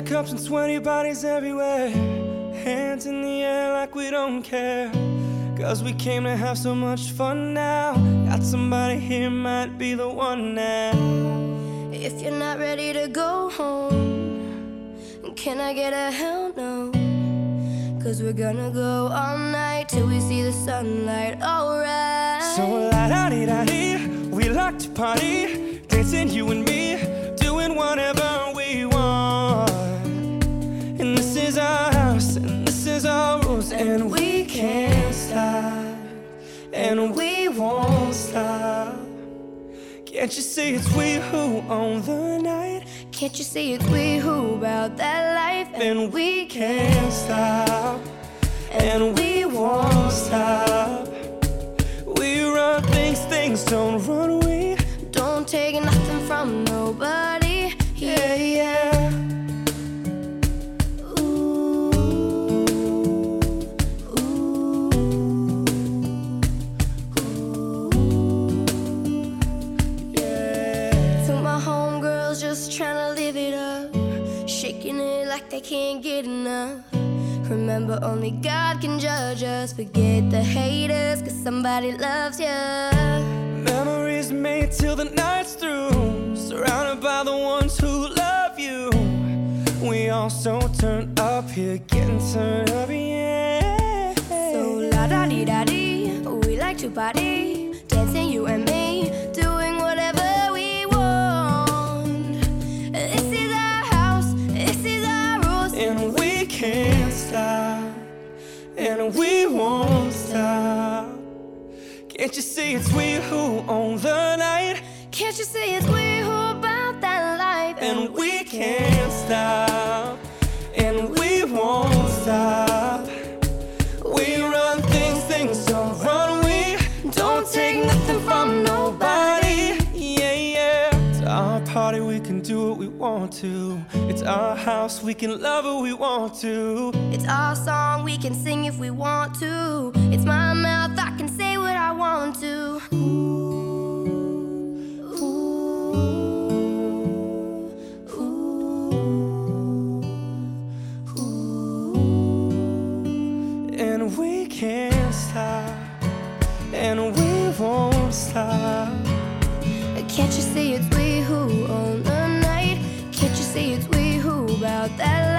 up and sweaty bodies everywhere. Hands in the air like we don't care. Cause we came to have so much fun now. Got somebody here, might be the one now. If you're not ready to go home, can I get a hell no? Cause we're gonna go all night till we see the sunlight, alright. So la da di da di, we like to party, dancing you and me, can't stop, and we won't stop. Can't you see it's we who own the night? Can't you see it's we who about that life? And we can't stop, and we won't stop. We run things, things don't run. We don't take nothing from nobody. Like they can't get enough. Remember, only God can judge us. Forget the haters, cause somebody loves ya. Memories made till the night's through, surrounded by the ones who love you. We all so turned up here, getting turned up, yeah. So la da di da di, we like to party, dancing you and me, Can't you see it's we who own the night? Can't you see it's we who about that life? And we can't stop, and we won't stop. We run things, things don't run. We don't take nothing from nobody. Yeah, yeah. It's our party, we can do what we want to. It's our house, we can love who we want to. It's our song, we can sing if we want to. It's my want to. And we can't stop, and we won't stop. Can't you see it's we who own the night? Can't you see it's we who about that